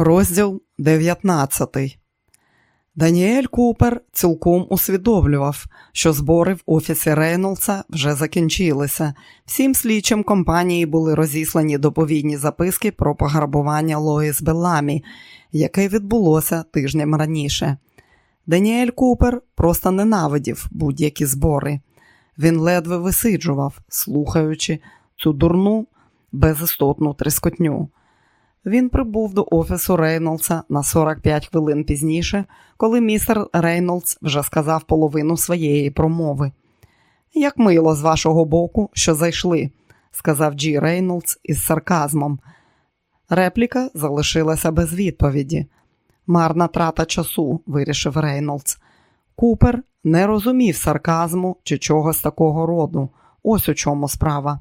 Розділ 19 Даніель Купер цілком усвідомлював, що збори в офісі Рейнолдса вже закінчилися. Всім слідчим компанії були розіслані доповідні записки про пограбування Лоїс Беламі, яке відбулося тижнем раніше. Даніель Купер просто ненавидів будь-які збори. Він ледве висиджував, слухаючи цю дурну, безістотну тріскотню. Він прибув до офісу Рейнолдса на 45 хвилин пізніше, коли містер Рейнолдс вже сказав половину своєї промови. Як мило з вашого боку, що зайшли, сказав Джі Рейнолдс із сарказмом. Репліка залишилася без відповіді. Марна трата часу, вирішив Рейнолдс. Купер не розумів сарказму чи чогось такого роду. Ось у чому справа.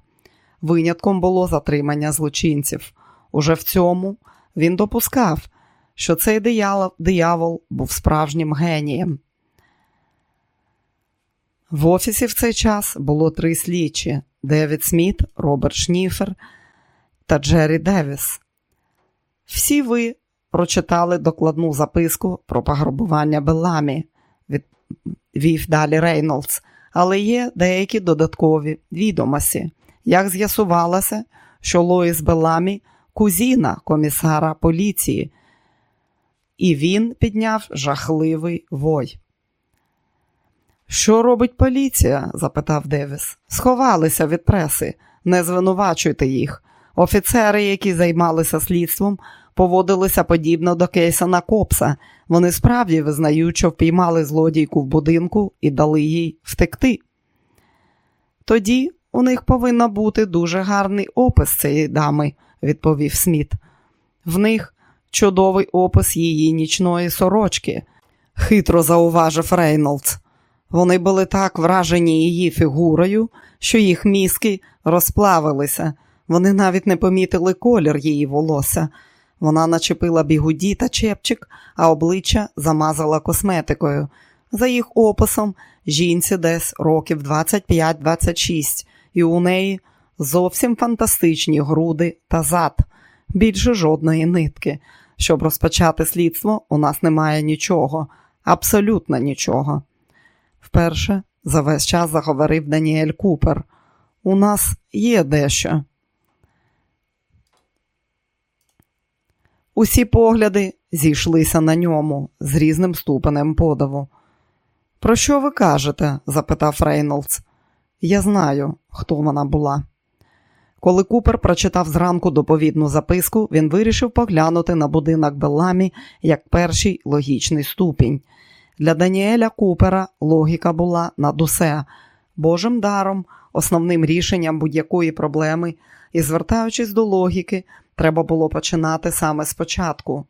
Винятком було затримання злочинців. Уже в цьому він допускав, що цей диявол, був справжнім генієм. В офісі в цей час було три слідчі: Девід Сміт, Роберт Шніфер та Джері Девіс. Всі ви прочитали докладну записку про пограбування Беламі, вів далі Рейнолдс, але є деякі додаткові відомості. Як з'ясувалося, що Лоїс Беламі – кузіна комісара поліції, і він підняв жахливий вой. Що робить поліція? запитав Девіс. Сховалися від преси, не звинувачуйте їх. Офіцери, які займалися слідством, поводилися подібно до Кейсона Копса. Вони справді визнають, що впіймали злодійку в будинку і дали їй втекти. Тоді у них повинен бути дуже гарний опис цієї дами, відповів Сміт. В них чудовий опис її нічної сорочки, хитро зауважив Рейнолдс. Вони були так вражені її фігурою, що їх мізки розплавилися. Вони навіть не помітили колір її волосся. Вона начепила бігуді та чепчик, а обличчя замазала косметикою. За їх описом, жінці десь років 25-26, і у неї зовсім фантастичні груди та зад, більше жодної нитки. Щоб розпочати слідство, у нас немає нічого, абсолютно нічого. Вперше за весь час заговорив Даніель Купер. У нас є дещо. Усі погляди зійшлися на ньому з різним ступенем подаву. Про що ви кажете? запитав Рейнолдс. Я знаю, хто вона була. Коли Купер прочитав зранку доповідну записку, він вирішив поглянути на будинок Белламі як перший логічний ступінь. Для Даніеля Купера логіка була над усе Божим даром, основним рішенням будь-якої проблеми, і, звертаючись до логіки, треба було починати саме спочатку.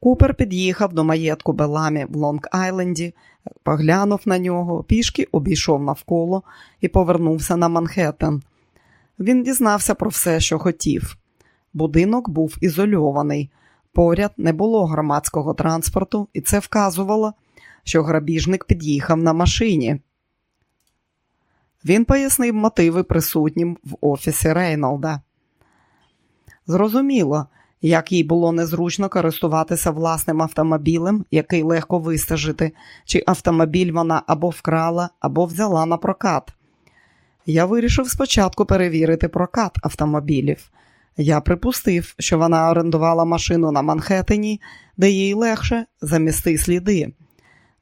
Купер під'їхав до маєтку Беламі в Лонг-Айленді, поглянув на нього, пішки обійшов навколо і повернувся на Манхеттен. Він дізнався про все, що хотів. Будинок був ізольований, поряд не було громадського транспорту, і це вказувало, що грабіжник під'їхав на машині. Він пояснив мотиви присутнім в офісі Рейнолда. Зрозуміло, як їй було незручно користуватися власним автомобілем, який легко вистежити, чи автомобіль вона або вкрала, або взяла на прокат. Я вирішив спочатку перевірити прокат автомобілів. Я припустив, що вона орендувала машину на Манхеттені, де їй легше замісти сліди.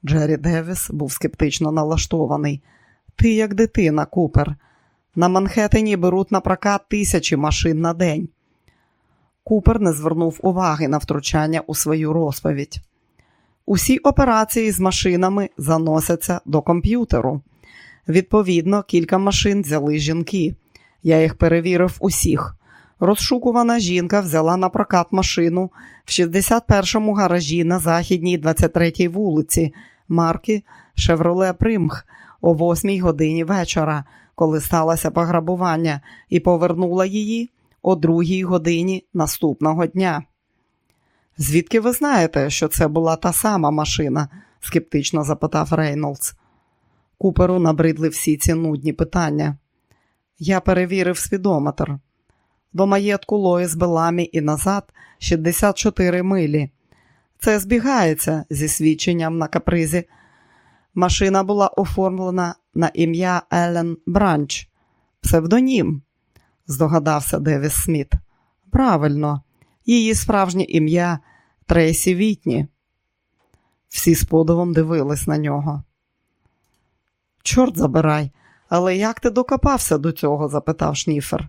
Джері Девіс був скептично налаштований. Ти, як дитина, Купер. На Манхеттені беруть на прокат тисячі машин на день. Купер не звернув уваги на втручання у свою розповідь. Усі операції з машинами заносяться до комп'ютеру. Відповідно, кілька машин взяли жінки. Я їх перевірив усіх. Розшукувана жінка взяла на прокат машину в 61-му гаражі на західній 23-й вулиці марки Шевроле Примх о 8 годині вечора, коли сталося пограбування, і повернула її о 2 годині наступного дня. Звідки ви знаєте, що це була та сама машина? скептично запитав Рейнолдс. Куперу набридли всі ці нудні питання. Я перевірив свідометр. до маєтку Лоїс Беламі і назад 64 милі. Це збігається зі свідченням на капризі. Машина була оформлена на ім'я Елен Бранч, псевдонім, здогадався Девіс Сміт. Правильно, її справжнє ім'я Трейсі Вітні. Всі з подивом дивились на нього. Чорт забирай, але як ти докопався до цього? запитав Шніфер.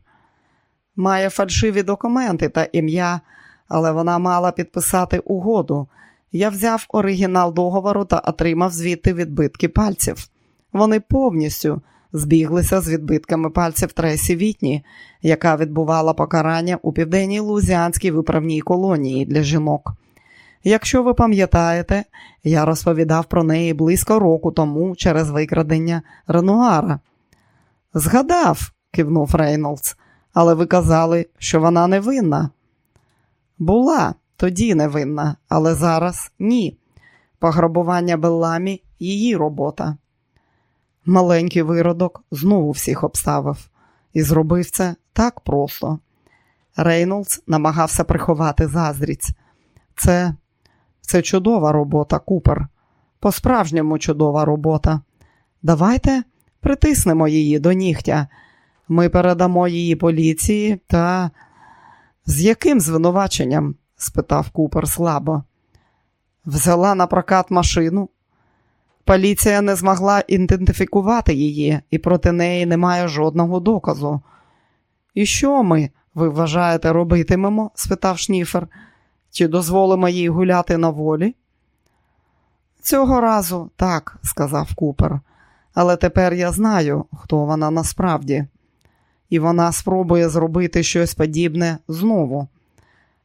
Має фальшиві документи та ім'я, але вона мала підписати угоду. Я взяв оригінал договору та отримав звідти відбитки пальців. Вони повністю збіглися з відбитками пальців Тресі Вітні, яка відбувала покарання у південній лузіанській виправній колонії для жінок. Якщо ви пам'ятаєте, я розповідав про неї близько року тому через викрадення Ренуара. Згадав, кивнув Рейнолдс, але ви казали, що вона невинна. Була тоді невинна, але зараз ні. Пограбування Белламі її робота. Маленький виродок знову всіх обставив і зробив це так просто. Рейнолдс намагався приховати заздрість. Це це чудова робота, Купер. По-справжньому чудова робота. Давайте притиснемо її до нігтя. Ми передамо її поліції та з яким звинуваченням? спитав Купер слабо. Взяла на прокат машину. Поліція не змогла ідентифікувати її, і проти неї немає жодного доказу. І що ми, ви вважаєте, робитимемо? спитав Шніфер. Чи дозволимо їй гуляти на волі? Цього разу так, сказав Купер, але тепер я знаю, хто вона насправді, і вона спробує зробити щось подібне знову.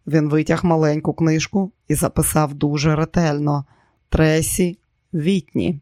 Він витяг маленьку книжку і записав дуже ретельно Тресі Вітні.